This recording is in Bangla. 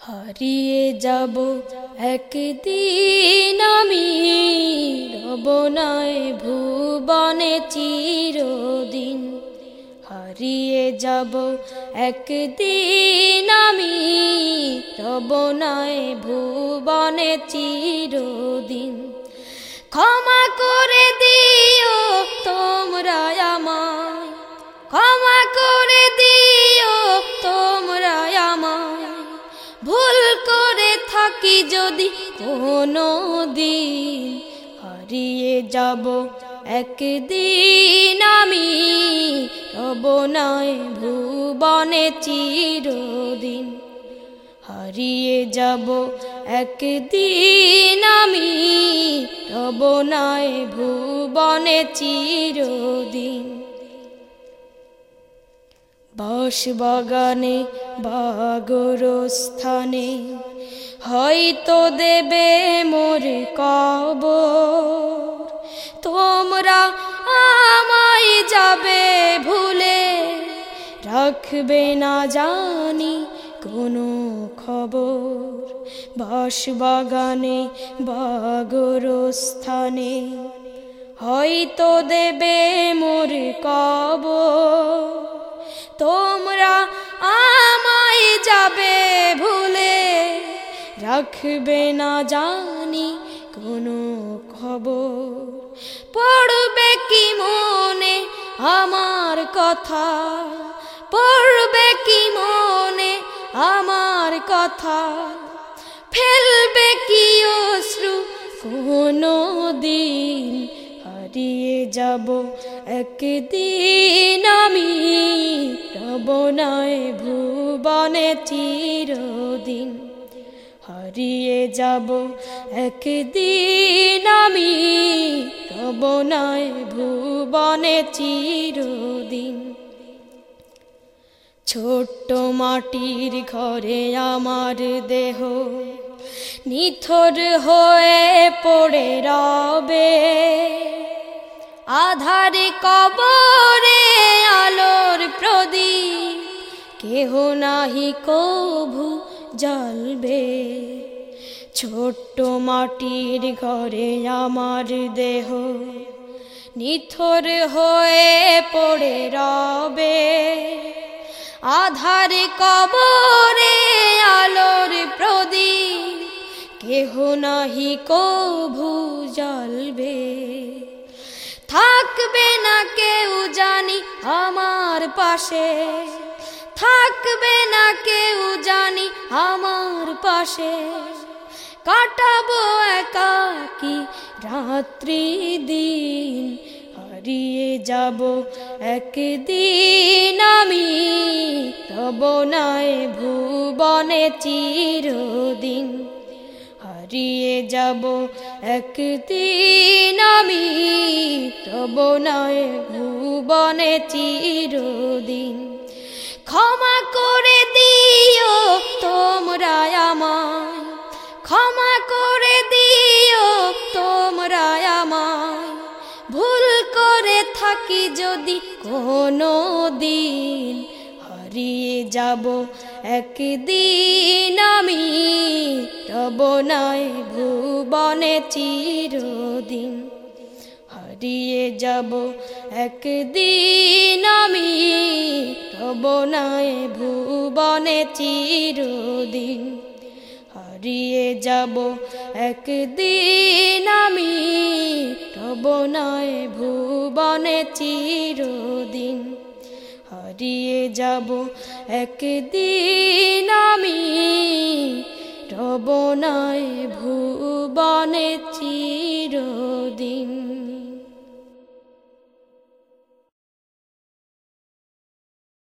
হারিয়ে যাব একদিন আমি রব নয় ভুবনে চিরদিন। হারিয়ে যাব একদিন আমি রব নয় ভুবনে চিরদিন। ক্ষমা করে দিও থাকি যদি কোনো দিন হারিয়ে যাব। একদিন আমি রব নয় ভুবনে চিরদিন হারিয়ে যাব। একদিন আমি রব নয় ভুবনে চিরদিন বাস বাগানে বাগর স্থানে হয়তো দেবে মোর কব তোমরা আমায় যাবে ভুলে, রাখবে না জানি কোনো খবর। বাস বাগানে বাগর স্থানে হয়তো দেবে মোর কব তোমরা আমায় যাবে রাখবে না জানি কোনো খবর। পড়বে কি মনে আমার কথা? পড়বে কি মনে আমার কথা? ফেলবে কি অশ্রু কোনো দিন? হারিয়ে যাব একদিন আমি রব নয়, ভুবনে চিরদিন। হারিয়ে যাব। একদিন আমি রব নয় ভুবনে চিরদিন। ছোট্ট মাটির ঘরে আমার দেহ নিথর হয়ে পড়ে রবে। আধার কবরে আলোর প্রদীপ, কেহ নাহি কভু জ্বলবে। ছোট্ট মাটির ঘরে আমার দেহ নিথর হয়ে পড়ে রবে। আধার কবরে আলোর প্রদীপ, কেহ নাহি কভু জ্বলবে। থাকবে না কেউ জানি আমার পাশে। থাকবে না কেউ জানি আমার পাশে। কাটাবো একাকি রাত্রি দিন, হারিয়ে যাব একদিন আমি। রব নয় ভুবনে চিরদিন, হারিয়ে যাব একদিন আমি। রব নয় ভুবনে চিরদিন। ক্ষমা করে দিও তোমরা আমায়। ক্ষমা করে দিও তোমরা আমায়। ভুল করে থাকি যদি কোনো দিন, হারিয়ে যাব একদিন আমি। রব নয় ভুবনে চিরদিন। হারিয়ে যাব। একদিন আমি রব নয় ভুবনে চিরদিন। হারিয়ে যাব। একদিন আমি রব নয় ভুবনে চিরদিন। হারিয়ে যাব। একদিন আমি রব নয় ভুবনে চির